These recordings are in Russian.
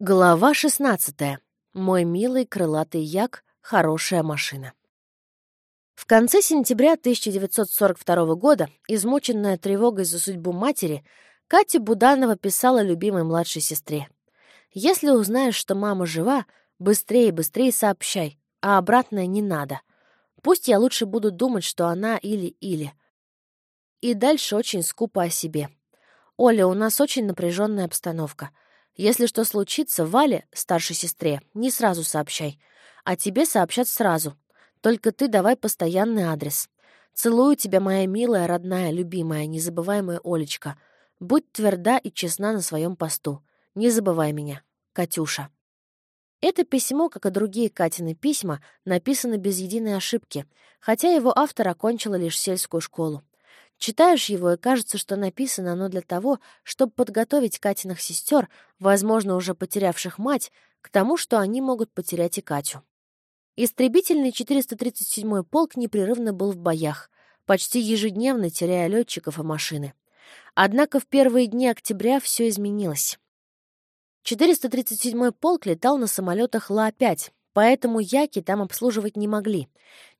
Глава 16. Мой милый крылатый як — хорошая машина. В конце сентября 1942 года, измученная тревогой за судьбу матери, Катя Буданова писала любимой младшей сестре. «Если узнаешь, что мама жива, быстрее, быстрее сообщай, а обратное не надо. Пусть я лучше буду думать, что она или-или». И дальше очень скупо о себе. «Оля, у нас очень напряженная обстановка». Если что случится, Вале, старшей сестре, не сразу сообщай. А тебе сообщат сразу. Только ты давай постоянный адрес. Целую тебя, моя милая, родная, любимая, незабываемая Олечка. Будь тверда и честна на своем посту. Не забывай меня. Катюша. Это письмо, как и другие Катины письма, написано без единой ошибки, хотя его автор окончила лишь сельскую школу. Читаешь его, и кажется, что написано оно для того, чтобы подготовить Катиных сестер, возможно, уже потерявших мать, к тому, что они могут потерять и Катю. Истребительный 437-й полк непрерывно был в боях, почти ежедневно теряя летчиков и машины. Однако в первые дни октября все изменилось. 437-й полк летал на самолетах Ла-5, поэтому Яки там обслуживать не могли.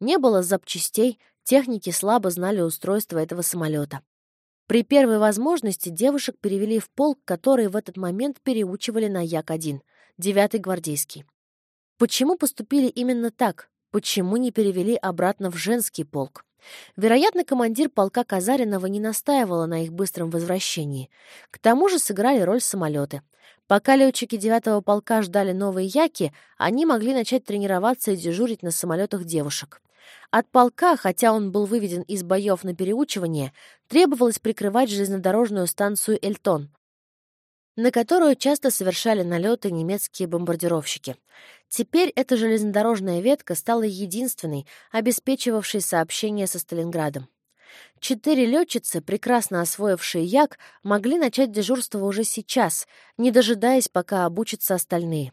Не было запчастей, Техники слабо знали устройство этого самолета. При первой возможности девушек перевели в полк, который в этот момент переучивали на Як-1, 9-й гвардейский. Почему поступили именно так? Почему не перевели обратно в женский полк? Вероятно, командир полка Казаринова не настаивала на их быстром возвращении. К тому же сыграли роль самолеты. Пока летчики 9-го полка ждали новые яки, они могли начать тренироваться и дежурить на самолетах девушек. От полка, хотя он был выведен из боев на переучивание, требовалось прикрывать железнодорожную станцию Эльтон, на которую часто совершали налеты немецкие бомбардировщики. Теперь эта железнодорожная ветка стала единственной, обеспечивавшей сообщение со Сталинградом. Четыре летчицы, прекрасно освоившие Як, могли начать дежурство уже сейчас, не дожидаясь, пока обучатся остальные.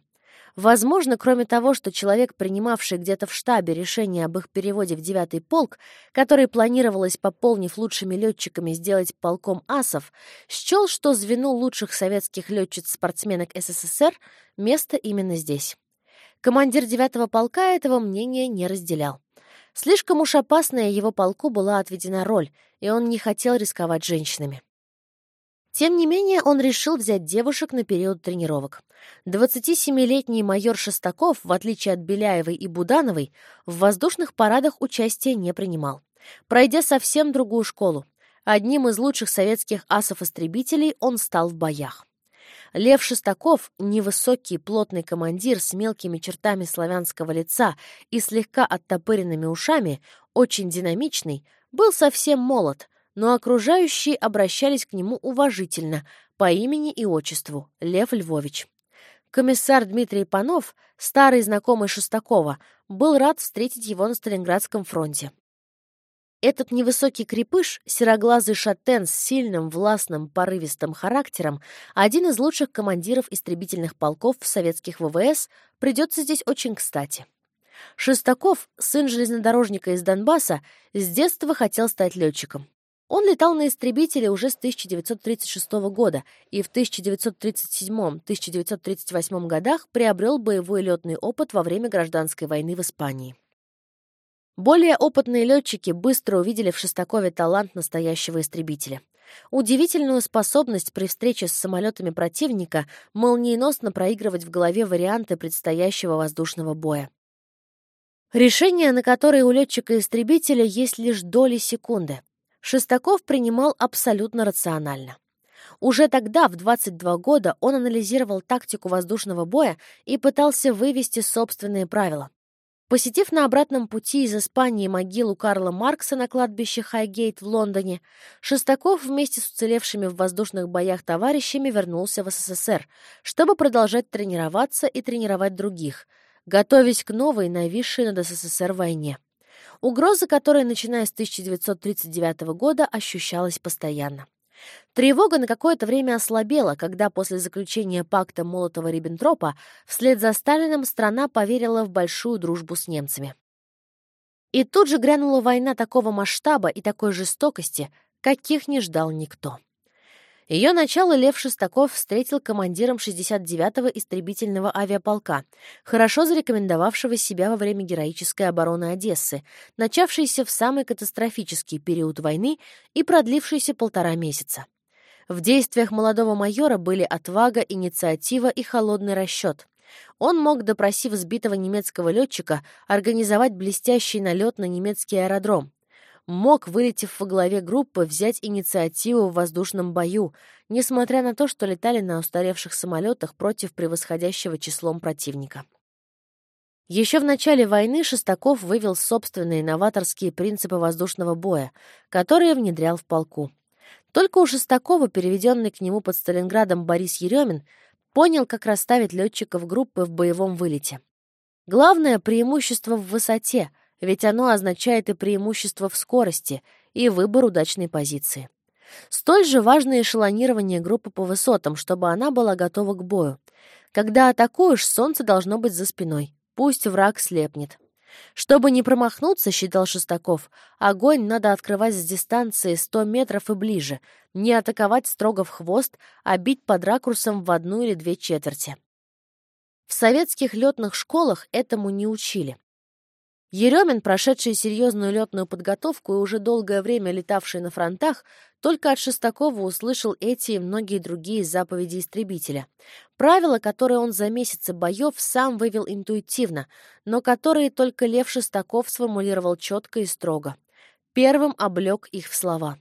Возможно, кроме того, что человек, принимавший где-то в штабе решение об их переводе в девятый полк, который планировалось, пополнив лучшими летчиками, сделать полком асов, счел, что звено лучших советских летчиц-спортсменок СССР место именно здесь. Командир девятого полка этого мнения не разделял. Слишком уж опасная его полку была отведена роль, и он не хотел рисковать женщинами. Тем не менее, он решил взять девушек на период тренировок. 27-летний майор Шестаков, в отличие от Беляевой и Будановой, в воздушных парадах участия не принимал. Пройдя совсем другую школу, одним из лучших советских асов-истребителей он стал в боях. Лев Шестаков, невысокий плотный командир с мелкими чертами славянского лица и слегка оттопыренными ушами, очень динамичный, был совсем молод, но окружающие обращались к нему уважительно, по имени и отчеству — Лев Львович. Комиссар Дмитрий Панов, старый знакомый Шестакова, был рад встретить его на Сталинградском фронте. Этот невысокий крепыш, сероглазый шатен с сильным, властным, порывистым характером, один из лучших командиров истребительных полков в советских ВВС, придется здесь очень кстати. Шестаков, сын железнодорожника из Донбасса, с детства хотел стать летчиком. Он летал на истребителе уже с 1936 года и в 1937-1938 годах приобрел боевой летный опыт во время гражданской войны в Испании. Более опытные летчики быстро увидели в Шестакове талант настоящего истребителя. Удивительную способность при встрече с самолетами противника молниеносно проигрывать в голове варианты предстоящего воздушного боя. Решение, на которое у летчика-истребителя есть лишь доли секунды — Шестаков принимал абсолютно рационально. Уже тогда, в 22 года, он анализировал тактику воздушного боя и пытался вывести собственные правила. Посетив на обратном пути из Испании могилу Карла Маркса на кладбище Хайгейт в Лондоне, Шестаков вместе с уцелевшими в воздушных боях товарищами вернулся в СССР, чтобы продолжать тренироваться и тренировать других, готовясь к новой, нависшей над СССР войне угроза которой, начиная с 1939 года, ощущалась постоянно. Тревога на какое-то время ослабела, когда после заключения пакта Молотова-Риббентропа вслед за Сталином страна поверила в большую дружбу с немцами. И тут же грянула война такого масштаба и такой жестокости, каких не ждал никто. Ее начало Лев Шестаков встретил командиром 69-го истребительного авиаполка, хорошо зарекомендовавшего себя во время героической обороны Одессы, начавшейся в самый катастрофический период войны и продлившейся полтора месяца. В действиях молодого майора были отвага, инициатива и холодный расчет. Он мог, допросив сбитого немецкого летчика, организовать блестящий налет на немецкий аэродром. Мог, вылетев во главе группы, взять инициативу в воздушном бою, несмотря на то, что летали на устаревших самолетах против превосходящего числом противника. Еще в начале войны Шестаков вывел собственные новаторские принципы воздушного боя, которые внедрял в полку. Только у Шестакова, переведенный к нему под Сталинградом Борис Еремин, Понял, как расставить летчиков группы в боевом вылете. Главное преимущество в высоте, ведь оно означает и преимущество в скорости, и выбор удачной позиции. Столь же важно эшелонирование группы по высотам, чтобы она была готова к бою. Когда атакуешь, солнце должно быть за спиной. Пусть враг слепнет. Чтобы не промахнуться, считал Шестаков, огонь надо открывать с дистанции 100 метров и ближе, не атаковать строго в хвост, а бить под ракурсом в одну или две четверти. В советских летных школах этому не учили. Еремин, прошедший серьезную летную подготовку и уже долгое время летавший на фронтах, только от Шестакова услышал эти и многие другие заповеди истребителя. Правила, которые он за месяцы боев сам вывел интуитивно, но которые только Лев Шестаков сформулировал четко и строго. Первым облег их в слова.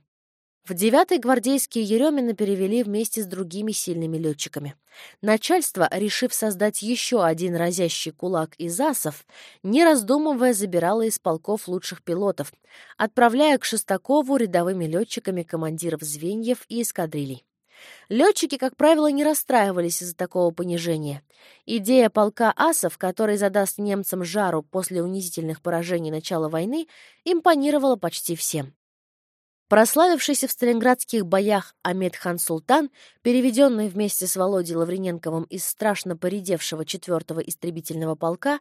В девятый гвардейские Еремина перевели вместе с другими сильными летчиками. Начальство, решив создать еще один разящий кулак из асов, не раздумывая забирало из полков лучших пилотов, отправляя к Шестакову рядовыми летчиками командиров звеньев и эскадрилей. Летчики, как правило, не расстраивались из-за такого понижения. Идея полка асов, который задаст немцам жару после унизительных поражений начала войны, импонировала почти всем. Прославившийся в сталинградских боях Амед хан Султан, переведенный вместе с Володей Лаврененковым из страшно поредевшего 4-го истребительного полка,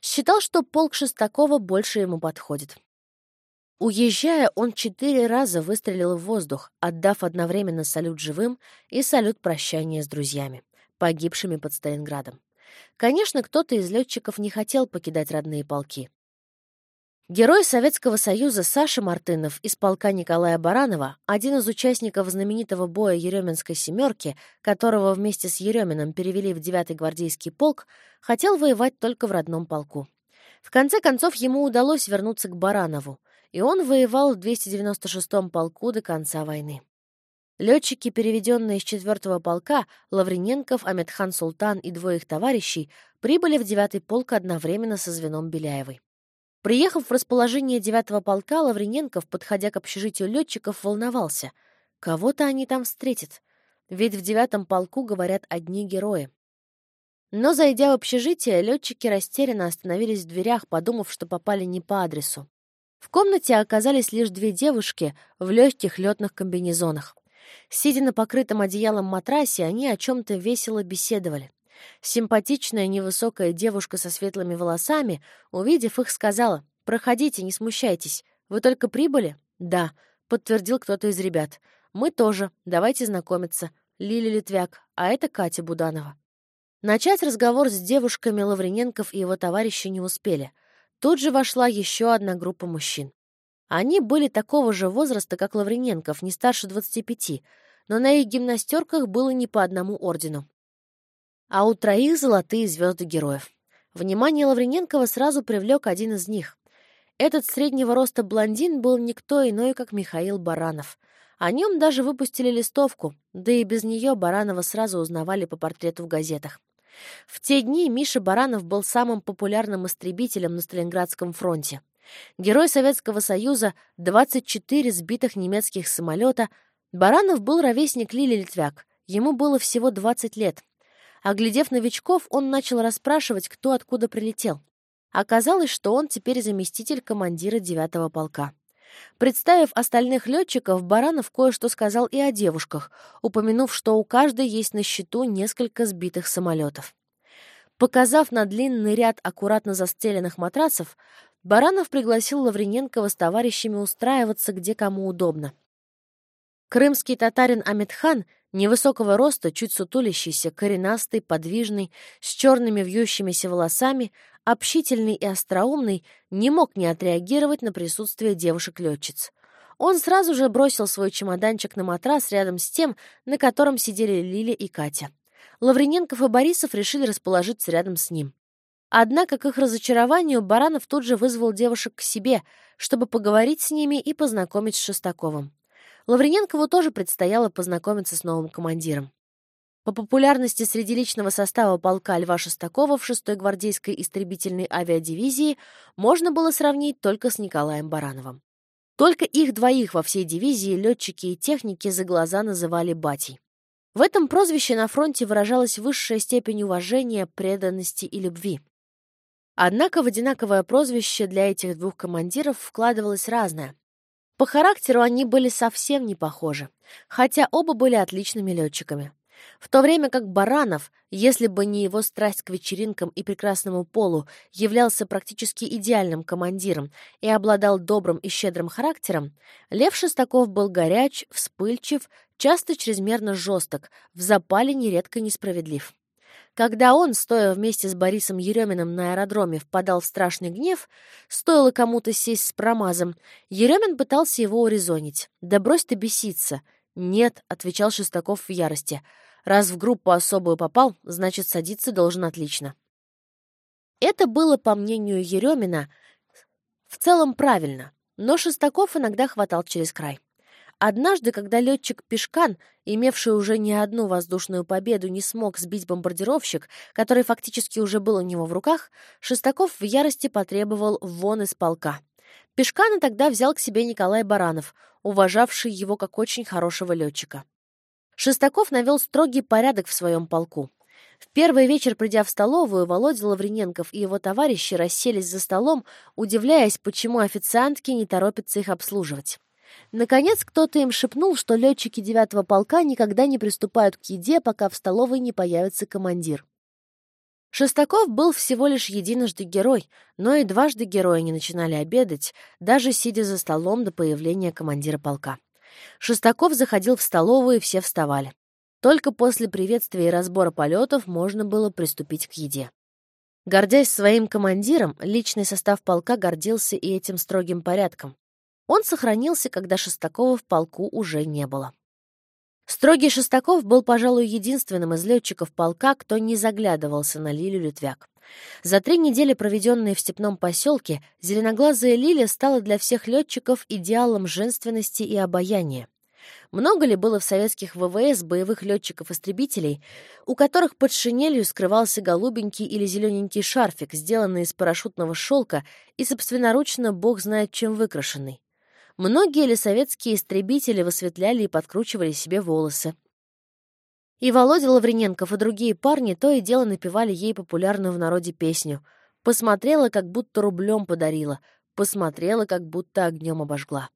считал, что полк Шестакова больше ему подходит. Уезжая, он четыре раза выстрелил в воздух, отдав одновременно салют живым и салют прощания с друзьями, погибшими под Сталинградом. Конечно, кто-то из летчиков не хотел покидать родные полки. Герой Советского Союза Саша Мартынов из полка Николая Баранова, один из участников знаменитого боя Еременской «семерки», которого вместе с Ереминым перевели в 9-й гвардейский полк, хотел воевать только в родном полку. В конце концов, ему удалось вернуться к Баранову, и он воевал в 296-м полку до конца войны. Летчики, переведенные из 4-го полка, Лаврененков, Амедхан Султан и двое их товарищей, прибыли в 9-й полк одновременно со звеном Беляевой. Приехав в расположение девятого полка, Лаврененков, подходя к общежитию летчиков, волновался. Кого-то они там встретят. Ведь в девятом полку говорят одни герои. Но, зайдя в общежитие, летчики растерянно остановились в дверях, подумав, что попали не по адресу. В комнате оказались лишь две девушки в легких летных комбинезонах. Сидя на покрытом одеялом матрасе, они о чем-то весело беседовали. Симпатичная невысокая девушка со светлыми волосами, увидев их, сказала, «Проходите, не смущайтесь. Вы только прибыли?» «Да», — подтвердил кто-то из ребят. «Мы тоже. Давайте знакомиться. Лили Литвяк, а это Катя Буданова». Начать разговор с девушками Лаврененков и его товарищи не успели. Тут же вошла еще одна группа мужчин. Они были такого же возраста, как Лаврененков, не старше 25, но на их гимнастерках было не по одному ордену а у троих золотые звезды героев. Внимание Лаврененкова сразу привлек один из них. Этот среднего роста блондин был никто иной, как Михаил Баранов. О нем даже выпустили листовку, да и без нее Баранова сразу узнавали по портрету в газетах. В те дни Миша Баранов был самым популярным истребителем на Сталинградском фронте. Герой Советского Союза, 24 сбитых немецких самолета. Баранов был ровесник Лили Литвяк. Ему было всего 20 лет. Оглядев новичков, он начал расспрашивать, кто откуда прилетел. Оказалось, что он теперь заместитель командира девятого полка. Представив остальных летчиков, Баранов кое-что сказал и о девушках, упомянув, что у каждой есть на счету несколько сбитых самолетов. Показав на длинный ряд аккуратно застеленных матрацев, Баранов пригласил Лаврененкова с товарищами устраиваться где кому удобно. Крымский татарин Амитхан Невысокого роста, чуть сутулящийся, коренастый, подвижный, с черными вьющимися волосами, общительный и остроумный, не мог не отреагировать на присутствие девушек-летчиц. Он сразу же бросил свой чемоданчик на матрас рядом с тем, на котором сидели Лиля и Катя. Лаврененков и Борисов решили расположиться рядом с ним. Однако, к их разочарованию, Баранов тут же вызвал девушек к себе, чтобы поговорить с ними и познакомить с Шестаковым. Лаврененкову тоже предстояло познакомиться с новым командиром. По популярности среди личного состава полка Льва Шестакова в 6-й гвардейской истребительной авиадивизии можно было сравнить только с Николаем Барановым. Только их двоих во всей дивизии летчики и техники за глаза называли батей. В этом прозвище на фронте выражалась высшая степень уважения, преданности и любви. Однако в одинаковое прозвище для этих двух командиров вкладывалось разное. По характеру они были совсем не похожи, хотя оба были отличными летчиками. В то время как Баранов, если бы не его страсть к вечеринкам и прекрасному полу, являлся практически идеальным командиром и обладал добрым и щедрым характером, Лев Шестаков был горяч, вспыльчив, часто чрезмерно жесток, в запале нередко несправедлив. Когда он, стоя вместе с Борисом Ереминым на аэродроме, впадал в страшный гнев, стоило кому-то сесть с промазом, Еремин пытался его урезонить. «Да брось ты беситься!» «Нет», — отвечал Шестаков в ярости. «Раз в группу особую попал, значит, садиться должен отлично». Это было, по мнению Еремина, в целом правильно, но Шестаков иногда хватал через край. Однажды, когда летчик Пешкан, имевший уже не одну воздушную победу, не смог сбить бомбардировщик, который фактически уже был у него в руках, Шестаков в ярости потребовал вон из полка. Пешкана тогда взял к себе Николай Баранов, уважавший его как очень хорошего летчика. Шестаков навел строгий порядок в своем полку. В первый вечер, придя в столовую, Володя Лаврененков и его товарищи расселись за столом, удивляясь, почему официантки не торопятся их обслуживать. Наконец, кто-то им шепнул, что летчики девятого полка никогда не приступают к еде, пока в столовой не появится командир. Шестаков был всего лишь единожды герой, но и дважды герои не начинали обедать, даже сидя за столом до появления командира полка. Шестаков заходил в столовую, и все вставали. Только после приветствия и разбора полетов можно было приступить к еде. Гордясь своим командиром, личный состав полка гордился и этим строгим порядком. Он сохранился, когда Шестакова в полку уже не было. Строгий Шестаков был, пожалуй, единственным из летчиков полка, кто не заглядывался на Лилю Литвяк. За три недели, проведенные в степном поселке, зеленоглазая Лиля стала для всех летчиков идеалом женственности и обаяния. Много ли было в советских ВВС боевых летчиков-истребителей, у которых под шинелью скрывался голубенький или зелененький шарфик, сделанный из парашютного шелка и собственноручно бог знает чем выкрашенный? Многие ли советские истребители высветляли и подкручивали себе волосы. И Володя Лаврененков и другие парни то и дело напевали ей популярную в народе песню «Посмотрела, как будто рублем подарила, посмотрела, как будто огнем обожгла».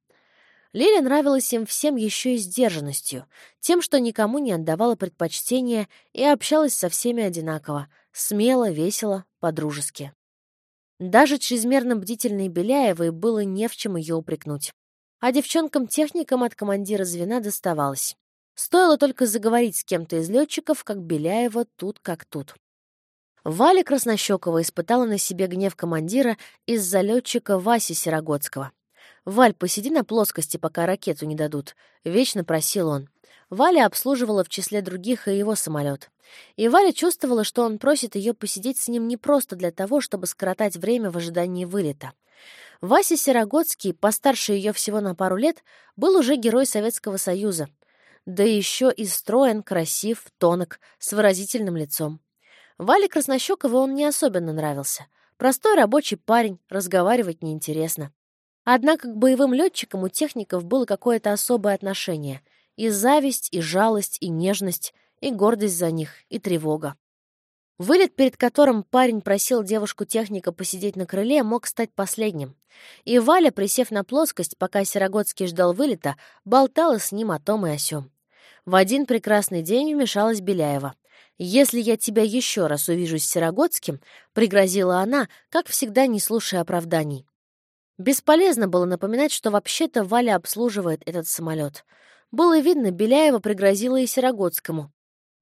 Лиле нравилась им всем еще и сдержанностью, тем, что никому не отдавала предпочтения и общалась со всеми одинаково, смело, весело, по-дружески. Даже чрезмерно бдительной Беляевой было не в чем ее упрекнуть а девчонкам-техникам от командира звена доставалось. Стоило только заговорить с кем-то из летчиков, как Беляева тут как тут. Валя Краснощекова испытала на себе гнев командира из-за летчика Васи Серогодского. «Валь, посиди на плоскости, пока ракету не дадут», — вечно просил он. Валя обслуживала в числе других и его самолет. И Валя чувствовала, что он просит ее посидеть с ним не просто для того, чтобы скоротать время в ожидании вылета. Вася Серогодский, постарше ее всего на пару лет, был уже герой Советского Союза. Да еще и строен, красив, тонок, с выразительным лицом. Вале Краснощековой он не особенно нравился. Простой рабочий парень, разговаривать неинтересно. Однако к боевым летчикам у техников было какое-то особое отношение. И зависть, и жалость, и нежность, и гордость за них, и тревога. Вылет, перед которым парень просил девушку-техника посидеть на крыле, мог стать последним. И Валя, присев на плоскость, пока Серогодский ждал вылета, болтала с ним о том и о сём. В один прекрасный день вмешалась Беляева. «Если я тебя еще раз увижу с Серогодским», — пригрозила она, как всегда не слушая оправданий. Бесполезно было напоминать, что вообще-то Валя обслуживает этот самолет. Было видно, Беляева пригрозила и Серогодскому.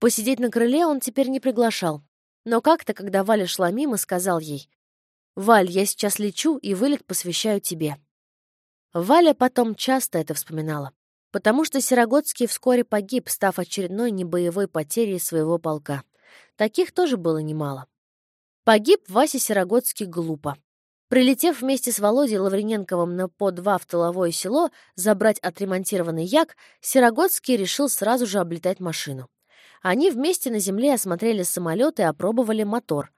Посидеть на крыле он теперь не приглашал. Но как-то, когда Валя шла мимо, сказал ей, «Валь, я сейчас лечу и вылет посвящаю тебе». Валя потом часто это вспоминала, потому что Серогодский вскоре погиб, став очередной небоевой потерей своего полка. Таких тоже было немало. Погиб Вася Серогодский глупо. Прилетев вместе с Володей Лаврененковым на По-2 в тыловое село забрать отремонтированный як, Серогодский решил сразу же облетать машину. Они вместе на земле осмотрели самолет и опробовали мотор.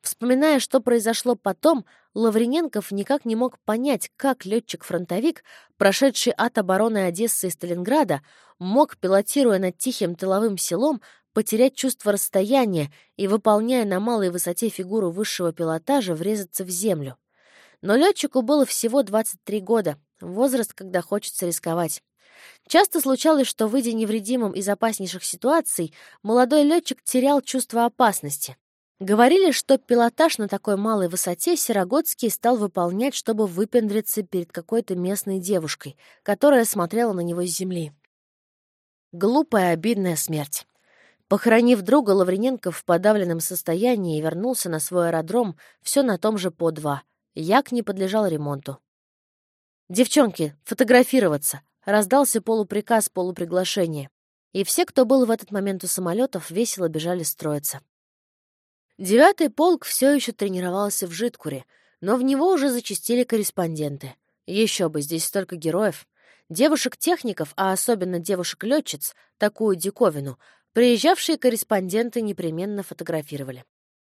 Вспоминая, что произошло потом, Лаврененков никак не мог понять, как летчик-фронтовик, прошедший от обороны Одессы и Сталинграда, мог, пилотируя над тихим тыловым селом, потерять чувство расстояния и, выполняя на малой высоте фигуру высшего пилотажа, врезаться в землю. Но летчику было всего 23 года, возраст, когда хочется рисковать. Часто случалось, что, выйдя невредимым из опаснейших ситуаций, молодой летчик терял чувство опасности. Говорили, что пилотаж на такой малой высоте Серогодский стал выполнять, чтобы выпендриться перед какой-то местной девушкой, которая смотрела на него с земли. Глупая, обидная смерть. Похоронив друга, Лаврененко в подавленном состоянии вернулся на свой аэродром все на том же по два. Як не подлежал ремонту. «Девчонки, фотографироваться!» — раздался полуприказ, полуприглашение. И все, кто был в этот момент у самолетов, весело бежали строиться. Девятый полк все еще тренировался в Житкуре, но в него уже зачастили корреспонденты. Еще бы, здесь столько героев. Девушек-техников, а особенно девушек-летчиц, такую диковину, приезжавшие корреспонденты непременно фотографировали.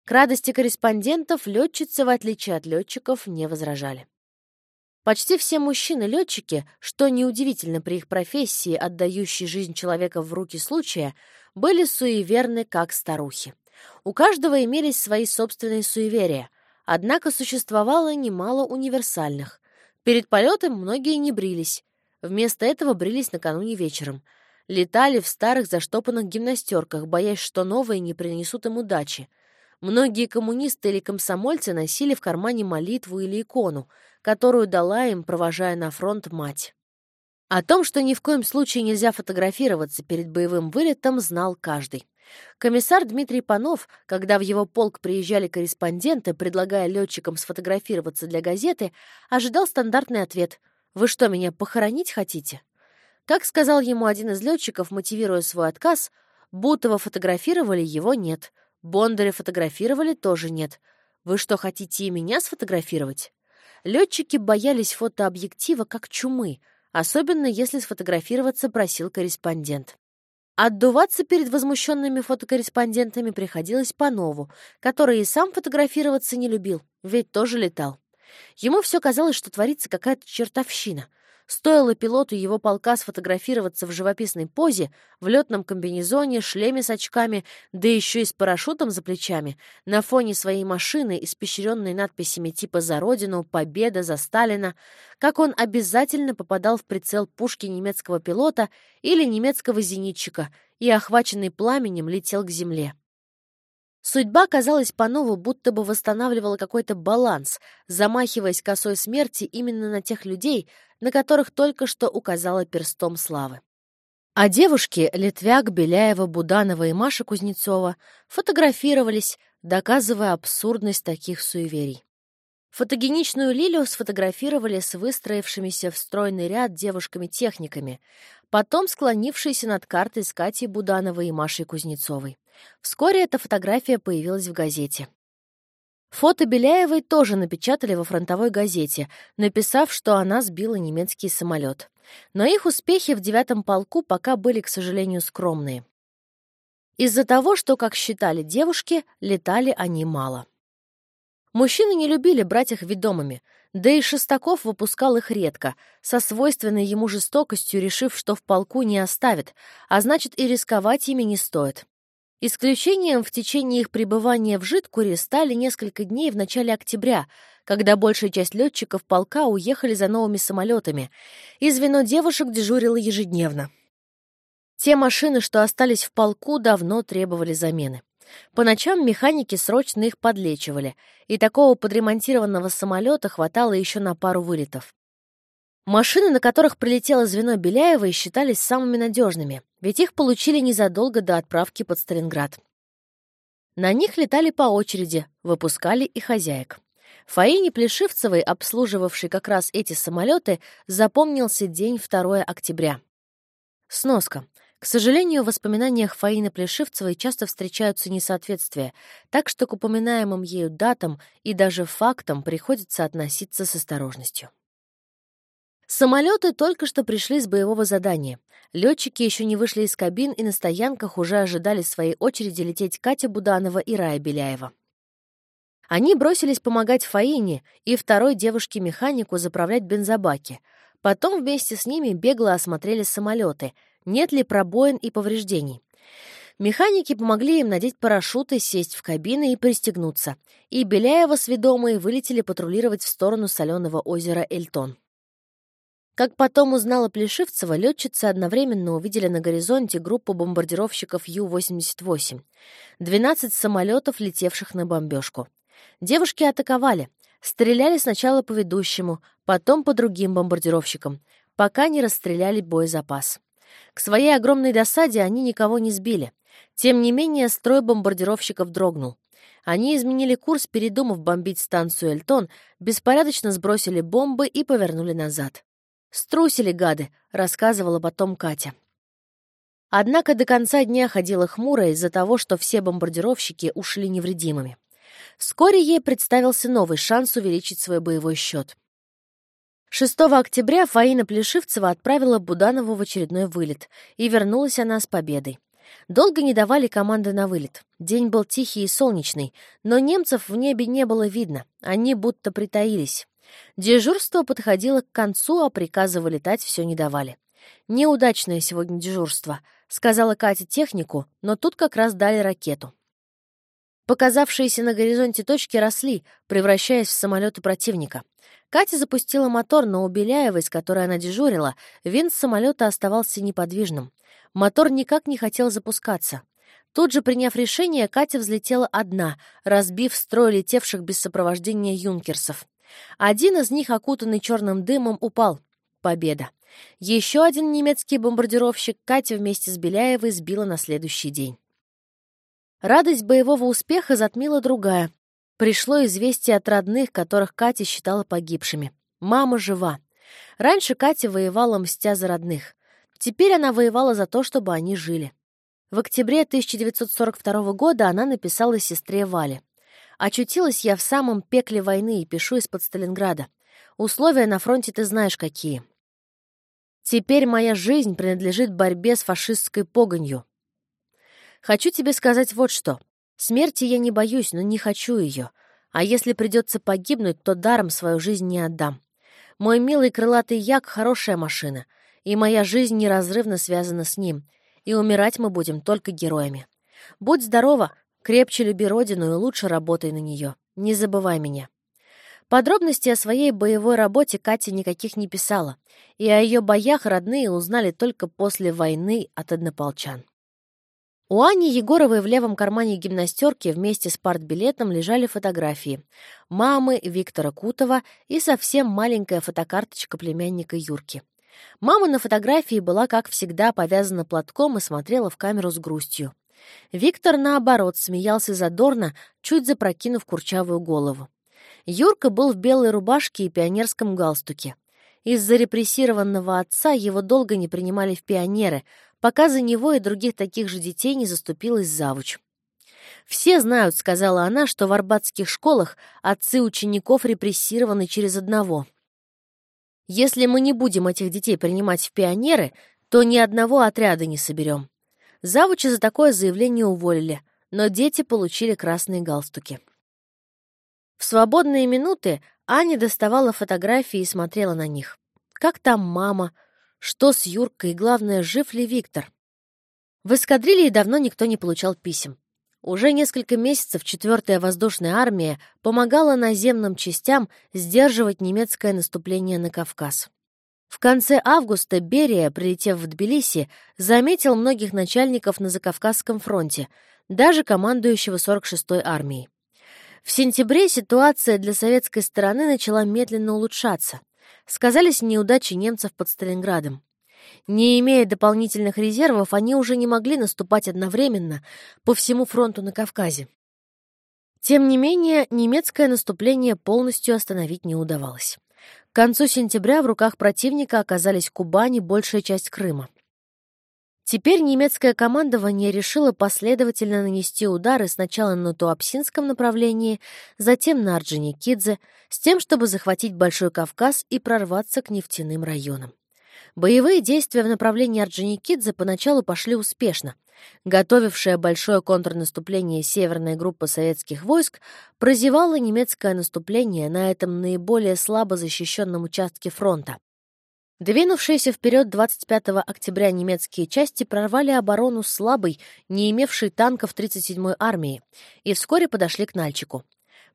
К радости корреспондентов летчицы, в отличие от летчиков, не возражали. Почти все мужчины-летчики, что неудивительно при их профессии, отдающей жизнь человека в руки случая, были суеверны, как старухи. У каждого имелись свои собственные суеверия, однако существовало немало универсальных. Перед полетом многие не брились. Вместо этого брились накануне вечером. Летали в старых заштопанных гимнастерках, боясь, что новые не принесут им удачи. Многие коммунисты или комсомольцы носили в кармане молитву или икону, которую дала им, провожая на фронт, мать. О том, что ни в коем случае нельзя фотографироваться перед боевым вылетом, знал каждый. Комиссар Дмитрий Панов, когда в его полк приезжали корреспонденты, предлагая летчикам сфотографироваться для газеты, ожидал стандартный ответ «Вы что, меня похоронить хотите?» Как сказал ему один из летчиков, мотивируя свой отказ, Бутова фотографировали, его нет. Бондаря фотографировали, тоже нет. Вы что, хотите и меня сфотографировать? Летчики боялись фотообъектива как чумы, особенно если сфотографироваться просил корреспондент. Отдуваться перед возмущенными фотокорреспондентами приходилось по нову, который и сам фотографироваться не любил, ведь тоже летал. Ему все казалось, что творится какая-то чертовщина — Стоило пилоту его полка сфотографироваться в живописной позе, в летном комбинезоне, шлеме с очками, да еще и с парашютом за плечами, на фоне своей машины, испещренной надписями типа «За Родину», «Победа», «За Сталина», как он обязательно попадал в прицел пушки немецкого пилота или немецкого зенитчика и, охваченный пламенем, летел к земле. Судьба, казалось, по-нову будто бы восстанавливала какой-то баланс, замахиваясь косой смерти именно на тех людей, на которых только что указала перстом славы. А девушки Литвяк, Беляева, Буданова и Маша Кузнецова фотографировались, доказывая абсурдность таких суеверий. Фотогеничную Лилию сфотографировали с выстроившимися в стройный ряд девушками-техниками, потом склонившейся над картой с Катей Будановой и Машей Кузнецовой. Вскоре эта фотография появилась в газете. Фото Беляевой тоже напечатали во фронтовой газете, написав, что она сбила немецкий самолет. Но их успехи в девятом полку пока были, к сожалению, скромные. Из-за того, что, как считали девушки, летали они мало. Мужчины не любили брать их ведомыми, да и Шестаков выпускал их редко, со свойственной ему жестокостью решив, что в полку не оставит, а значит и рисковать ими не стоит. Исключением в течение их пребывания в Житкуре стали несколько дней в начале октября, когда большая часть летчиков полка уехали за новыми самолетами, и звено девушек дежурило ежедневно. Те машины, что остались в полку, давно требовали замены. По ночам механики срочно их подлечивали, и такого подремонтированного самолета хватало еще на пару вылетов. Машины, на которых прилетело звено Беляевой, считались самыми надежными, ведь их получили незадолго до отправки под Сталинград. На них летали по очереди, выпускали и хозяек. Фаине Плешивцевой, обслуживавшей как раз эти самолеты, запомнился день 2 октября. Сноска. К сожалению, в воспоминаниях Фаины Плешивцевой часто встречаются несоответствия, так что к упоминаемым ею датам и даже фактам приходится относиться с осторожностью. Самолеты только что пришли с боевого задания. Летчики еще не вышли из кабин и на стоянках уже ожидали своей очереди лететь Катя Буданова и Рая Беляева. Они бросились помогать Фаине и второй девушке-механику заправлять бензобаки. Потом вместе с ними бегло осмотрели самолеты, нет ли пробоин и повреждений. Механики помогли им надеть парашюты, сесть в кабины и пристегнуться. И Беляева с ведомой вылетели патрулировать в сторону соленого озера Эльтон. Как потом узнала Плешивцева, летчицы одновременно увидели на горизонте группу бомбардировщиков Ю-88. 12 самолетов, летевших на бомбежку. Девушки атаковали. Стреляли сначала по ведущему, потом по другим бомбардировщикам, пока не расстреляли боезапас. К своей огромной досаде они никого не сбили. Тем не менее, строй бомбардировщиков дрогнул. Они изменили курс, передумав бомбить станцию Эльтон, беспорядочно сбросили бомбы и повернули назад. «Струсили, гады», — рассказывала потом Катя. Однако до конца дня ходила хмурая из-за того, что все бомбардировщики ушли невредимыми. Вскоре ей представился новый шанс увеличить свой боевой счет. 6 октября Фаина Плешивцева отправила Буданову в очередной вылет, и вернулась она с победой. Долго не давали команды на вылет. День был тихий и солнечный, но немцев в небе не было видно, они будто притаились. Дежурство подходило к концу, а приказа вылетать все не давали. «Неудачное сегодня дежурство», — сказала Катя технику, но тут как раз дали ракету. Показавшиеся на горизонте точки росли, превращаясь в самолеты противника. Катя запустила мотор, но у Беляевой, с которой она дежурила, винт самолета оставался неподвижным. Мотор никак не хотел запускаться. Тут же, приняв решение, Катя взлетела одна, разбив строй летевших без сопровождения юнкерсов. Один из них, окутанный черным дымом, упал. Победа. Еще один немецкий бомбардировщик Катя вместе с Беляевой сбила на следующий день. Радость боевого успеха затмила другая. Пришло известие от родных, которых Катя считала погибшими. Мама жива. Раньше Катя воевала, мстя за родных. Теперь она воевала за то, чтобы они жили. В октябре 1942 года она написала сестре Вале. Очутилась я в самом пекле войны и пишу из-под Сталинграда. Условия на фронте ты знаешь какие. Теперь моя жизнь принадлежит борьбе с фашистской погонью. Хочу тебе сказать вот что. Смерти я не боюсь, но не хочу ее. А если придется погибнуть, то даром свою жизнь не отдам. Мой милый крылатый як — хорошая машина, и моя жизнь неразрывно связана с ним, и умирать мы будем только героями. Будь здорова, Крепче люби родину и лучше работай на нее. Не забывай меня. Подробности о своей боевой работе Катя никаких не писала, и о ее боях родные узнали только после войны от однополчан. У Ани Егоровой в левом кармане гимнастерки вместе с партбилетом лежали фотографии. Мамы Виктора Кутова и совсем маленькая фотокарточка племянника Юрки. Мама на фотографии была, как всегда, повязана платком и смотрела в камеру с грустью. Виктор, наоборот, смеялся задорно, чуть запрокинув курчавую голову. Юрка был в белой рубашке и пионерском галстуке. Из-за репрессированного отца его долго не принимали в пионеры, пока за него и других таких же детей не заступилась завуч. «Все знают», — сказала она, — «что в арбатских школах отцы учеников репрессированы через одного. Если мы не будем этих детей принимать в пионеры, то ни одного отряда не соберем. Завуча за такое заявление уволили, но дети получили красные галстуки. В свободные минуты Аня доставала фотографии и смотрела на них. Как там мама? Что с Юркой? Главное, жив ли Виктор? В эскадрилье давно никто не получал писем. Уже несколько месяцев 4-я воздушная армия помогала наземным частям сдерживать немецкое наступление на Кавказ. В конце августа Берия, прилетев в Тбилиси, заметил многих начальников на Закавказском фронте, даже командующего 46-й армией. В сентябре ситуация для советской стороны начала медленно улучшаться. сказались неудачи немцев под Сталинградом. Не имея дополнительных резервов, они уже не могли наступать одновременно по всему фронту на Кавказе. Тем не менее, немецкое наступление полностью остановить не удавалось. К концу сентября в руках противника оказались Кубань и большая часть Крыма. Теперь немецкое командование решило последовательно нанести удары сначала на Туапсинском направлении, затем на Орджоникидзе, с тем, чтобы захватить Большой Кавказ и прорваться к нефтяным районам. Боевые действия в направлении Орджоникидзе поначалу пошли успешно. Готовившая большое контрнаступление северная группа советских войск прозевала немецкое наступление на этом наиболее слабо защищенном участке фронта. Двинувшиеся вперед 25 октября немецкие части прорвали оборону слабой, не имевшей танков 37-й армии, и вскоре подошли к Нальчику.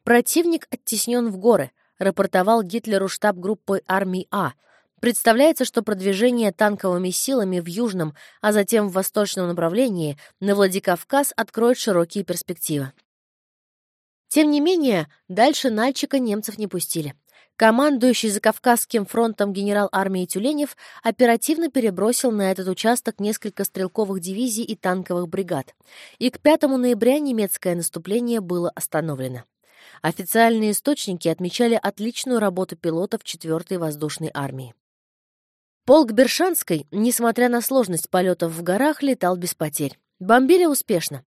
Противник оттеснен в горы, рапортовал Гитлеру штаб группы армий А — Представляется, что продвижение танковыми силами в южном, а затем в восточном направлении на Владикавказ откроет широкие перспективы. Тем не менее, дальше Нальчика немцев не пустили. Командующий Закавказским фронтом генерал армии Тюленев оперативно перебросил на этот участок несколько стрелковых дивизий и танковых бригад, и к 5 ноября немецкое наступление было остановлено. Официальные источники отмечали отличную работу пилотов 4-й воздушной армии. Полк Бершанской, несмотря на сложность полетов в горах, летал без потерь. Бомбили успешно.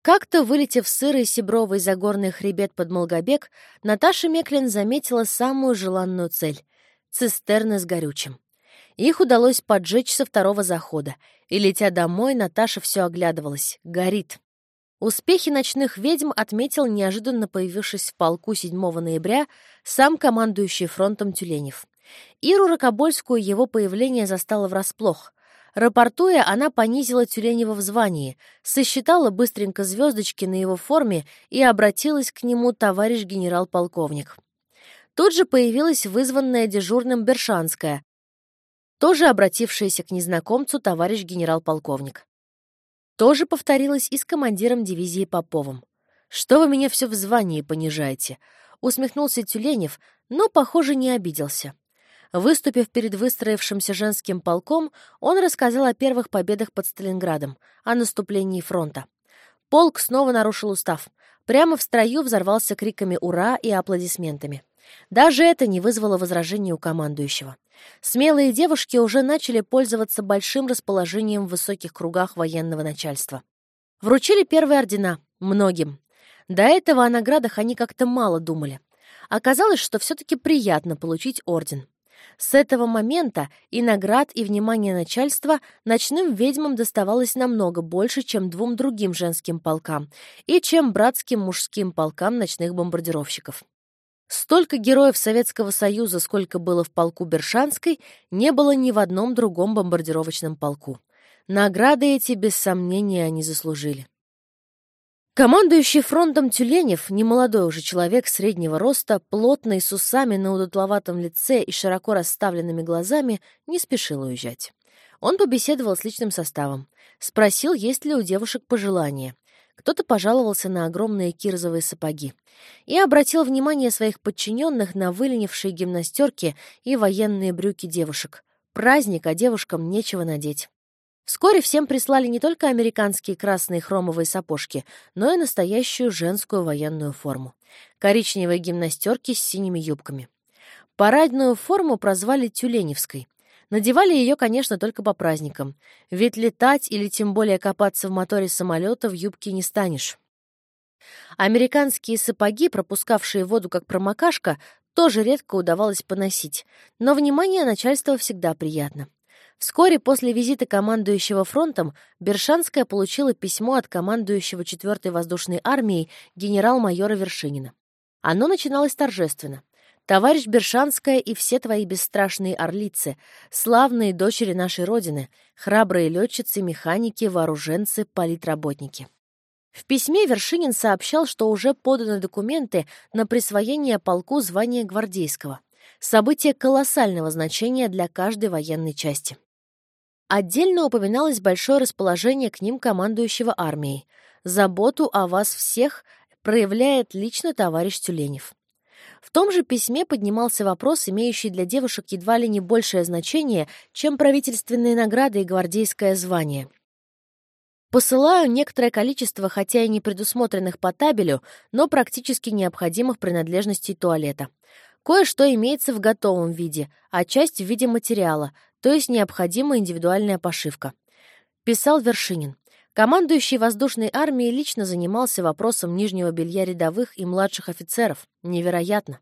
Как-то, вылетев с сырой сибровый загорный хребет под Молгобек, Наташа Меклин заметила самую желанную цель — цистерны с горючим. Их удалось поджечь со второго захода, и, летя домой, Наташа все оглядывалась. Горит. Успехи ночных ведьм отметил неожиданно появившись в полку 7 ноября сам командующий фронтом Тюленев. Иру Рокобольскую его появление застало врасплох. Рапортуя, она понизила Тюленева в звании, сосчитала быстренько звездочки на его форме и обратилась к нему товарищ генерал-полковник. Тут же появилась вызванная дежурным Бершанская, тоже обратившаяся к незнакомцу товарищ генерал-полковник. Тоже повторилось и с командиром дивизии Поповым. «Что вы меня все в звании понижаете?» — усмехнулся Тюленев, но, похоже, не обиделся. Выступив перед выстроившимся женским полком, он рассказал о первых победах под Сталинградом, о наступлении фронта. Полк снова нарушил устав. Прямо в строю взорвался криками «Ура!» и аплодисментами. Даже это не вызвало возражений у командующего. Смелые девушки уже начали пользоваться большим расположением в высоких кругах военного начальства. Вручили первые ордена. Многим. До этого о наградах они как-то мало думали. Оказалось, что все-таки приятно получить орден. С этого момента и наград, и внимания начальства ночным ведьмам доставалось намного больше, чем двум другим женским полкам и чем братским мужским полкам ночных бомбардировщиков. Столько героев Советского Союза, сколько было в полку Бершанской, не было ни в одном другом бомбардировочном полку. Награды эти, без сомнения, они заслужили. Командующий фронтом Тюленев, немолодой уже человек среднего роста, плотный, с усами на удутловатом лице и широко расставленными глазами, не спешил уезжать. Он побеседовал с личным составом, спросил, есть ли у девушек пожелания. Кто-то пожаловался на огромные кирзовые сапоги и обратил внимание своих подчиненных на выленившие гимнастерки и военные брюки девушек. Праздник, а девушкам нечего надеть. Вскоре всем прислали не только американские красные хромовые сапожки, но и настоящую женскую военную форму. Коричневые гимнастерки с синими юбками. Парадную форму прозвали Тюленевской. Надевали ее, конечно, только по праздникам, ведь летать или тем более копаться в моторе самолета в юбке не станешь. Американские сапоги, пропускавшие воду как промокашка, тоже редко удавалось поносить, но внимание начальства всегда приятно. Вскоре после визита командующего фронтом Бершанская получила письмо от командующего 4-й воздушной армией генерал-майора Вершинина. Оно начиналось торжественно. «Товарищ Бершанская и все твои бесстрашные орлицы, славные дочери нашей Родины, храбрые летчицы, механики, вооруженцы, политработники». В письме Вершинин сообщал, что уже поданы документы на присвоение полку звания гвардейского. Событие колоссального значения для каждой военной части. Отдельно упоминалось большое расположение к ним командующего армией. Заботу о вас всех проявляет лично товарищ Тюленев. В том же письме поднимался вопрос, имеющий для девушек едва ли не большее значение, чем правительственные награды и гвардейское звание. Посылаю некоторое количество, хотя и не предусмотренных по табелю, но практически необходимых принадлежностей туалета. Кое-что имеется в готовом виде, а часть в виде материала, то есть необходимая индивидуальная пошивка. Писал Вершинин. Командующий воздушной армией лично занимался вопросом нижнего белья рядовых и младших офицеров. Невероятно.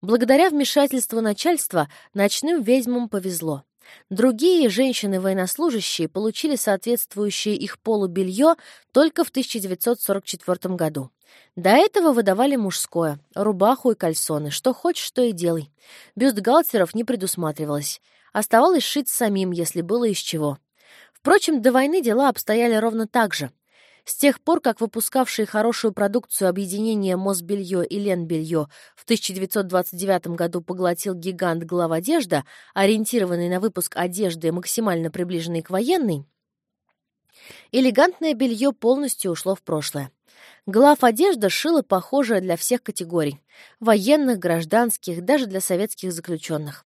Благодаря вмешательству начальства ночным ведьмам повезло. Другие женщины-военнослужащие получили соответствующее их полу белье только в 1944 году. До этого выдавали мужское, рубаху и кальсоны, что хочешь, что и делай. Бюстгальтеров не предусматривалось. Оставалось шить самим, если было из чего. Впрочем, до войны дела обстояли ровно так же. С тех пор, как выпускавшие хорошую продукцию объединения Мосбелье и Ленбелье в 1929 году поглотил гигант главодежда, ориентированный на выпуск одежды, максимально приближенной к военной, элегантное белье полностью ушло в прошлое. Глав одежда шила похожее для всех категорий — военных, гражданских, даже для советских заключенных.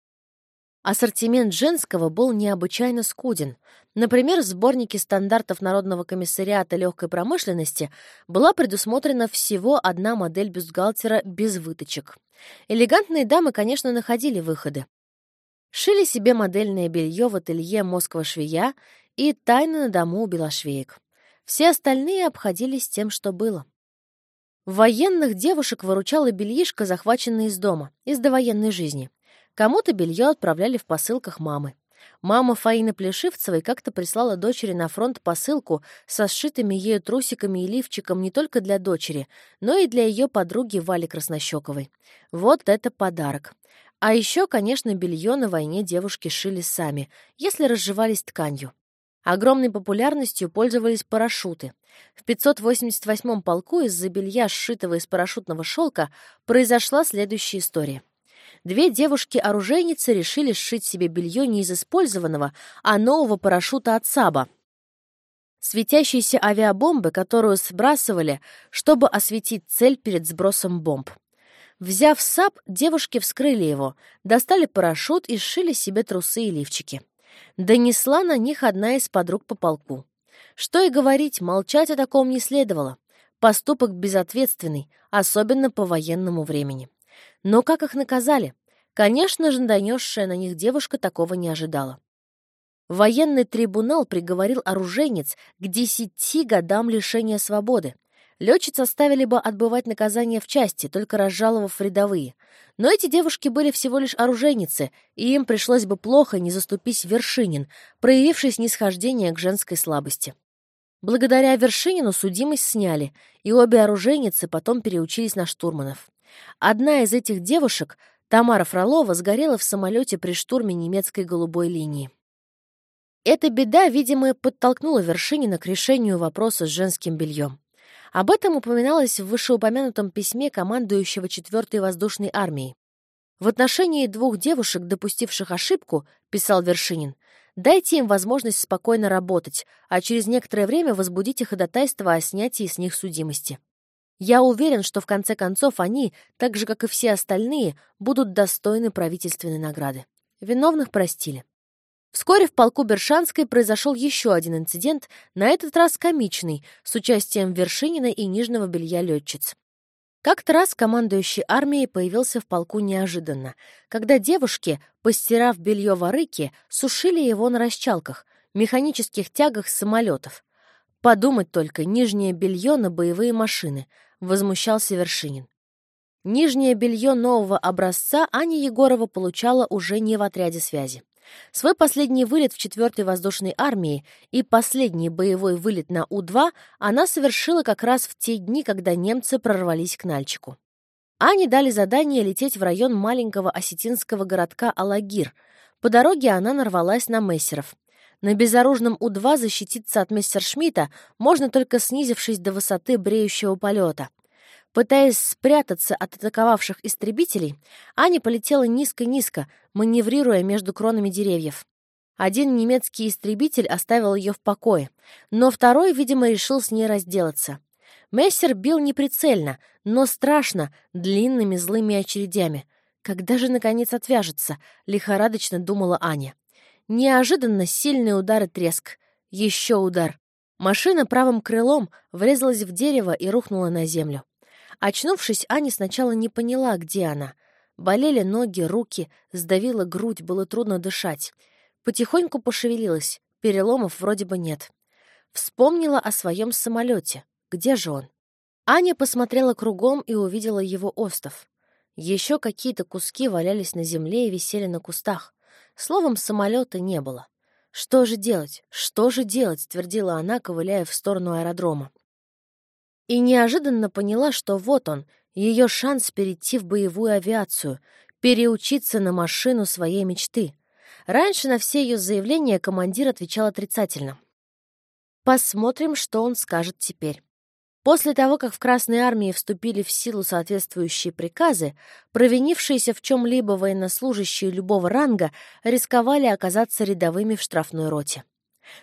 Ассортимент женского был необычайно скуден. Например, в сборнике стандартов Народного комиссариата легкой промышленности была предусмотрена всего одна модель бюстгальтера без выточек. Элегантные дамы, конечно, находили выходы. Шили себе модельное белье в ателье Москва-швея и тайно на дому у белошвеек. Все остальные обходились тем, что было. Военных девушек выручала бельишко, захваченное из дома, из довоенной жизни. Кому-то белье отправляли в посылках мамы. Мама Фаины Плешивцевой как-то прислала дочери на фронт посылку со сшитыми ею трусиками и лифчиком не только для дочери, но и для ее подруги Вали Краснощековой. Вот это подарок. А еще, конечно, белье на войне девушки шили сами, если разжевались тканью. Огромной популярностью пользовались парашюты. В 588-м полку из-за белья, сшитого из парашютного шелка, произошла следующая история две девушки-оружейницы решили сшить себе белье не из использованного, а нового парашюта от САБа. Светящейся авиабомбы, которую сбрасывали, чтобы осветить цель перед сбросом бомб. Взяв САБ, девушки вскрыли его, достали парашют и сшили себе трусы и лифчики. Донесла на них одна из подруг по полку. Что и говорить, молчать о таком не следовало. Поступок безответственный, особенно по военному времени. Но как их наказали? Конечно же, донесшая на них девушка такого не ожидала. Военный трибунал приговорил оруженец к десяти годам лишения свободы. Летчиц оставили бы отбывать наказание в части, только разжаловав рядовые. Но эти девушки были всего лишь оружейницы, и им пришлось бы плохо, не заступись Вершинин, проявивший снисхождение к женской слабости. Благодаря Вершинину судимость сняли, и обе оружейницы потом переучились на штурманов. Одна из этих девушек, Тамара Фролова, сгорела в самолете при штурме немецкой голубой линии. Эта беда, видимо, подтолкнула Вершинина к решению вопроса с женским бельем. Об этом упоминалось в вышеупомянутом письме командующего 4-й воздушной армией. В отношении двух девушек, допустивших ошибку, писал Вершинин, дайте им возможность спокойно работать, а через некоторое время возбудите ходатайство о снятии с них судимости. Я уверен, что в конце концов они, так же, как и все остальные, будут достойны правительственной награды. Виновных простили. Вскоре в полку Бершанской произошел еще один инцидент, на этот раз комичный, с участием Вершинина и нижнего белья летчиц. Как-то раз командующий армией появился в полку неожиданно, когда девушки, постирав белье в арыке, сушили его на расчалках, механических тягах самолетов. Подумать только, нижнее белье на боевые машины —— возмущался Вершинин. Нижнее белье нового образца Аня Егорова получала уже не в отряде связи. Свой последний вылет в 4-й воздушной армии и последний боевой вылет на У-2 она совершила как раз в те дни, когда немцы прорвались к Нальчику. Ане дали задание лететь в район маленького осетинского городка Алагир. По дороге она нарвалась на мессеров. На безоружном У-2 защититься от мессершмитта можно только снизившись до высоты бреющего полета. Пытаясь спрятаться от атаковавших истребителей, Аня полетела низко-низко, маневрируя между кронами деревьев. Один немецкий истребитель оставил ее в покое, но второй, видимо, решил с ней разделаться. Мессер бил неприцельно, но страшно, длинными злыми очередями. Когда же, наконец, отвяжется? Лихорадочно думала Аня. Неожиданно сильный удар и треск. Еще удар. Машина правым крылом врезалась в дерево и рухнула на землю. Очнувшись, Аня сначала не поняла, где она. Болели ноги, руки, сдавила грудь, было трудно дышать. Потихоньку пошевелилась, переломов вроде бы нет. Вспомнила о своем самолете. Где же он? Аня посмотрела кругом и увидела его остов. Еще какие-то куски валялись на земле и висели на кустах. Словом, самолета не было. «Что же делать? Что же делать?» — твердила она, ковыляя в сторону аэродрома. И неожиданно поняла, что вот он, ее шанс перейти в боевую авиацию, переучиться на машину своей мечты. Раньше на все ее заявления командир отвечал отрицательно. Посмотрим, что он скажет теперь. После того, как в Красной армии вступили в силу соответствующие приказы, провинившиеся в чем-либо военнослужащие любого ранга рисковали оказаться рядовыми в штрафной роте.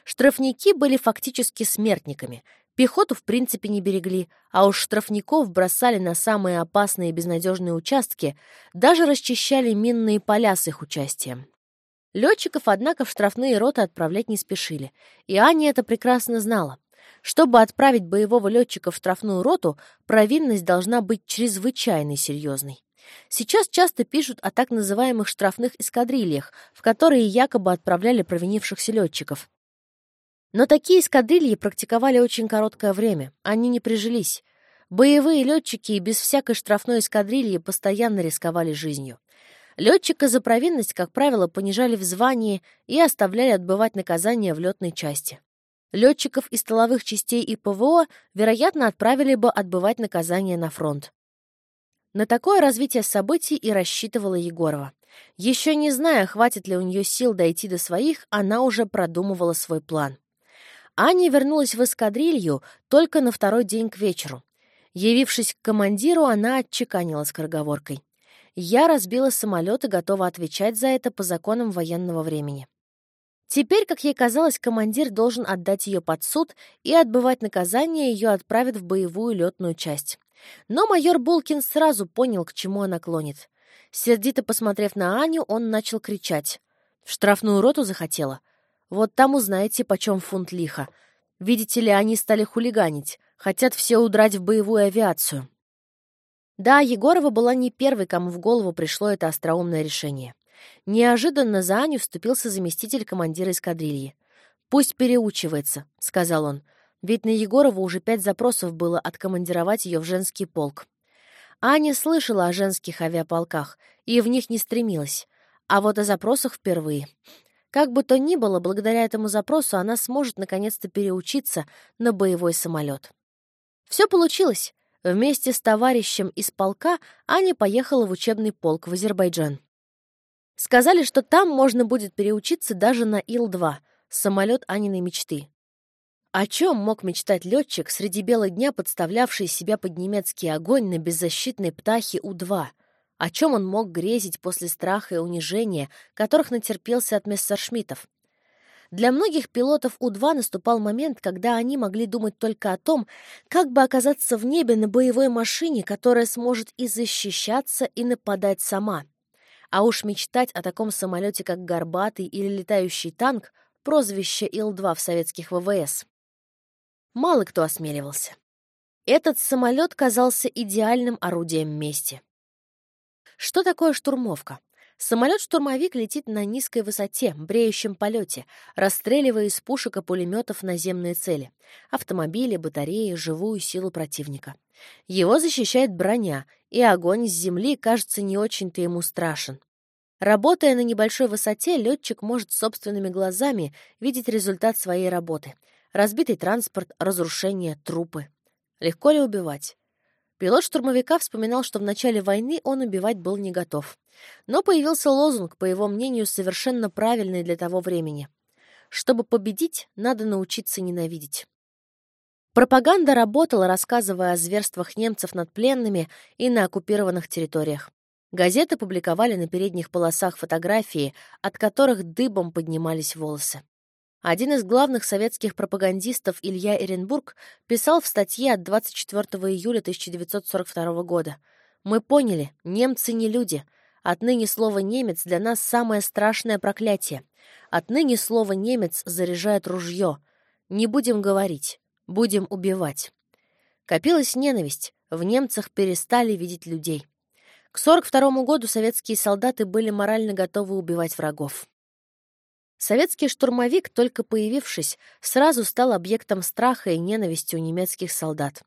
Штрафники были фактически смертниками. Пехоту в принципе не берегли, а уж штрафников бросали на самые опасные и безнадежные участки, даже расчищали минные поля с их участием. Летчиков, однако, в штрафные роты отправлять не спешили, и Аня это прекрасно знала. Чтобы отправить боевого летчика в штрафную роту, провинность должна быть чрезвычайно серьезной. Сейчас часто пишут о так называемых штрафных эскадрильях, в которые якобы отправляли провинившихся летчиков. Но такие эскадрильи практиковали очень короткое время, они не прижились. Боевые летчики и без всякой штрафной эскадрильи постоянно рисковали жизнью. Летчика за провинность, как правило, понижали в звании и оставляли отбывать наказание в летной части. Летчиков из столовых частей и ПВО, вероятно, отправили бы отбывать наказание на фронт. На такое развитие событий и рассчитывала Егорова. Еще не зная, хватит ли у нее сил дойти до своих, она уже продумывала свой план. Аня вернулась в эскадрилью только на второй день к вечеру. Явившись к командиру, она отчеканила скороговоркой. «Я разбила самолет и готова отвечать за это по законам военного времени». Теперь, как ей казалось, командир должен отдать ее под суд и отбывать наказание ее отправят в боевую летную часть. Но майор Булкин сразу понял, к чему она клонит. Сердито посмотрев на Аню, он начал кричать. «В штрафную роту захотела? Вот там узнаете, почем фунт лиха. Видите ли, они стали хулиганить, хотят все удрать в боевую авиацию». Да, Егорова была не первой, кому в голову пришло это остроумное решение. Неожиданно за Аню вступился заместитель командира эскадрильи. «Пусть переучивается», — сказал он. Ведь на Егорову уже пять запросов было откомандировать ее в женский полк. Аня слышала о женских авиаполках и в них не стремилась. А вот о запросах впервые. Как бы то ни было, благодаря этому запросу она сможет наконец-то переучиться на боевой самолет. Все получилось. Вместе с товарищем из полка Аня поехала в учебный полк в Азербайджан. Сказали, что там можно будет переучиться даже на Ил-2, самолет Аниной мечты. О чем мог мечтать летчик среди бела дня, подставлявший себя под немецкий огонь на беззащитной птахе У-2? О чем он мог грезить после страха и унижения, которых натерпелся от мессершмиттов? Для многих пилотов У-2 наступал момент, когда они могли думать только о том, как бы оказаться в небе на боевой машине, которая сможет и защищаться, и нападать сама. А уж мечтать о таком самолете, как «Горбатый» или летающий танк, прозвище Ил-2 в советских ВВС. Мало кто осмеливался. Этот самолет казался идеальным орудием мести. Что такое штурмовка? Самолет-штурмовик летит на низкой высоте, бреющем полете, расстреливая из пушек и пулеметов наземные цели — автомобили, батареи, живую силу противника. Его защищает броня, и огонь с земли кажется не очень-то ему страшен. Работая на небольшой высоте, летчик может собственными глазами видеть результат своей работы. Разбитый транспорт, разрушение, трупы. Легко ли убивать? Пилот штурмовика вспоминал, что в начале войны он убивать был не готов. Но появился лозунг, по его мнению, совершенно правильный для того времени. Чтобы победить, надо научиться ненавидеть. Пропаганда работала, рассказывая о зверствах немцев над пленными и на оккупированных территориях. Газеты публиковали на передних полосах фотографии, от которых дыбом поднимались волосы. Один из главных советских пропагандистов Илья Эренбург писал в статье от 24 июля 1942 года «Мы поняли, немцы не люди. Отныне слово «немец» для нас самое страшное проклятие. Отныне слово «немец» заряжает ружье. Не будем говорить, будем убивать». Копилась ненависть, в немцах перестали видеть людей. К 1942 году советские солдаты были морально готовы убивать врагов. Советский штурмовик, только появившись, сразу стал объектом страха и ненависти у немецких солдат.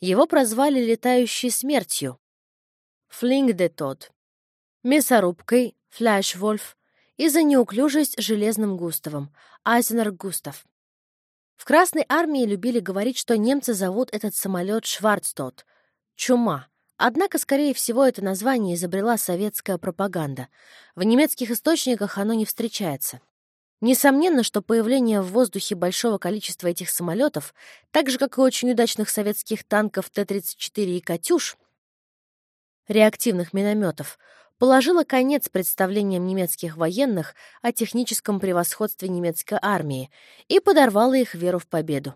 Его прозвали «летающей смертью» — «Флинг де Тод», мясорубкой — «Фляшвольф» и за неуклюжесть железным Густавом — «Айзенер Густав». В Красной армии любили говорить, что немцы зовут этот самолет «Шварцтот» — «Чума», Однако, скорее всего, это название изобрела советская пропаганда. В немецких источниках оно не встречается. Несомненно, что появление в воздухе большого количества этих самолетов, так же, как и очень удачных советских танков Т-34 и «Катюш», реактивных минометов, положило конец представлениям немецких военных о техническом превосходстве немецкой армии и подорвало их веру в победу.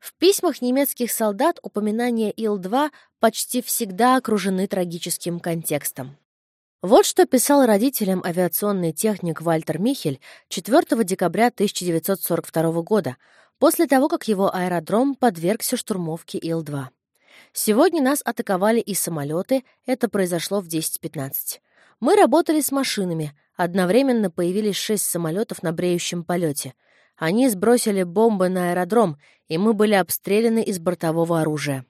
В письмах немецких солдат упоминания Ил-2 почти всегда окружены трагическим контекстом. Вот что писал родителям авиационный техник Вальтер Михель 4 декабря 1942 года, после того, как его аэродром подвергся штурмовке Ил-2. «Сегодня нас атаковали и самолеты, это произошло в 10.15. Мы работали с машинами, одновременно появились шесть самолетов на бреющем полете. Они сбросили бомбы на аэродром, и мы были обстреляны из бортового оружия.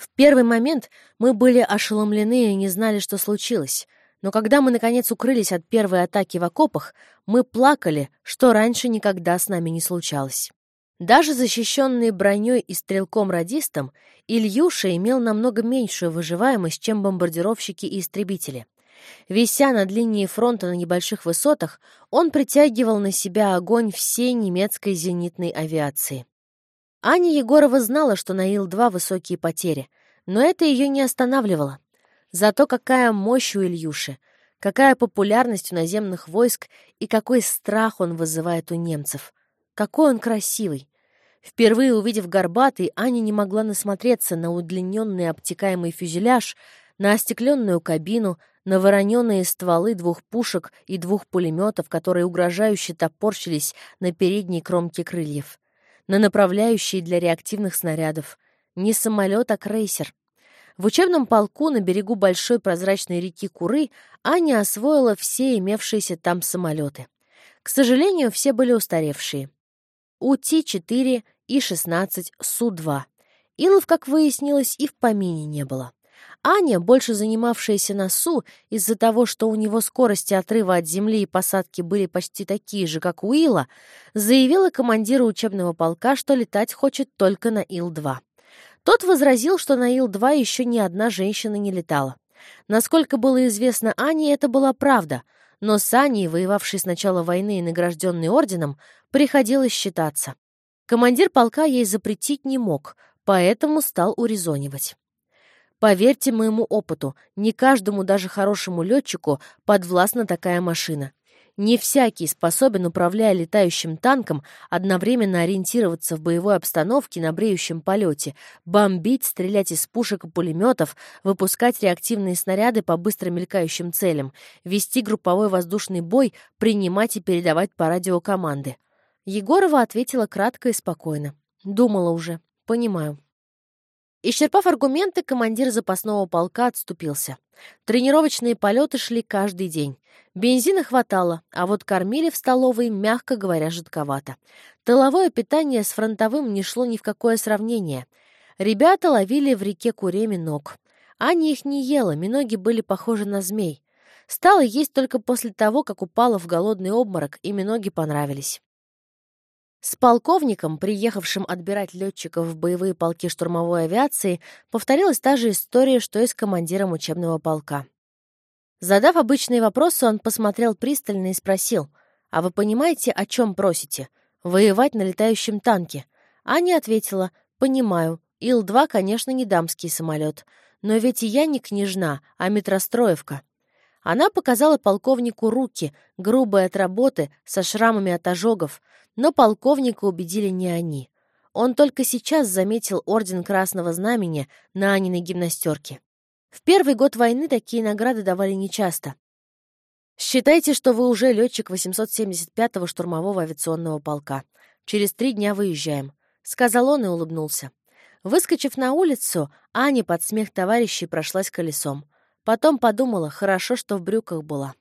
В первый момент мы были ошеломлены и не знали, что случилось. Но когда мы, наконец, укрылись от первой атаки в окопах, мы плакали, что раньше никогда с нами не случалось. Даже защищенный броней и стрелком-радистом, Ильюша имел намного меньшую выживаемость, чем бомбардировщики и истребители. Вися над линией фронта на небольших высотах, он притягивал на себя огонь всей немецкой зенитной авиации. Аня Егорова знала, что на Ил-2 высокие потери, но это ее не останавливало. Зато какая мощь у Ильюши, какая популярность у наземных войск и какой страх он вызывает у немцев. Какой он красивый. Впервые увидев горбатый, Аня не могла насмотреться на удлиненный обтекаемый фюзеляж, на остекленную кабину, на вороненые стволы двух пушек и двух пулеметов, которые угрожающе топорщились на передней кромке крыльев на направляющие для реактивных снарядов. Не самолет, а крейсер. В учебном полку на берегу большой прозрачной реки Куры Аня освоила все имевшиеся там самолеты. К сожалению, все были устаревшие. УТ-4, И-16, Су-2. Илов, как выяснилось, и в помине не было. Аня, больше занимавшаяся на СУ, из-за того, что у него скорости отрыва от земли и посадки были почти такие же, как у Ила, заявила командиру учебного полка, что летать хочет только на Ил-2. Тот возразил, что на Ил-2 еще ни одна женщина не летала. Насколько было известно Ане, это была правда, но с Аней, воевавшей с начала войны и награжденной орденом, приходилось считаться. Командир полка ей запретить не мог, поэтому стал урезонивать. Поверьте моему опыту, не каждому, даже хорошему летчику, подвластна такая машина. Не всякий способен, управляя летающим танком, одновременно ориентироваться в боевой обстановке на бреющем полете, бомбить, стрелять из пушек и пулеметов, выпускать реактивные снаряды по быстро мелькающим целям, вести групповой воздушный бой, принимать и передавать по радио команды. Егорова ответила кратко и спокойно. Думала уже. Понимаю. Исчерпав аргументы, командир запасного полка отступился. Тренировочные полеты шли каждый день. Бензина хватало, а вот кормили в столовой, мягко говоря, жидковато. Тыловое питание с фронтовым не шло ни в какое сравнение. Ребята ловили в реке Куре миног. Аня их не ела, миноги были похожи на змей. Стала есть только после того, как упала в голодный обморок, и миноги понравились. С полковником, приехавшим отбирать летчиков в боевые полки штурмовой авиации, повторилась та же история, что и с командиром учебного полка. Задав обычные вопросы, он посмотрел пристально и спросил, «А вы понимаете, о чем просите? Воевать на летающем танке?» Аня ответила, «Понимаю. Ил-2, конечно, не дамский самолет. Но ведь и я не княжна, а метростроевка». Она показала полковнику руки, грубые от работы, со шрамами от ожогов, но полковника убедили не они. Он только сейчас заметил орден Красного Знамени на Аниной гимнастерке. В первый год войны такие награды давали нечасто. Считайте, что вы уже летчик 875-го штурмового авиационного полка. Через три дня выезжаем», — сказал он и улыбнулся. Выскочив на улицу, Аня под смех товарищей прошлась колесом. Потом подумала, хорошо, что в брюках была.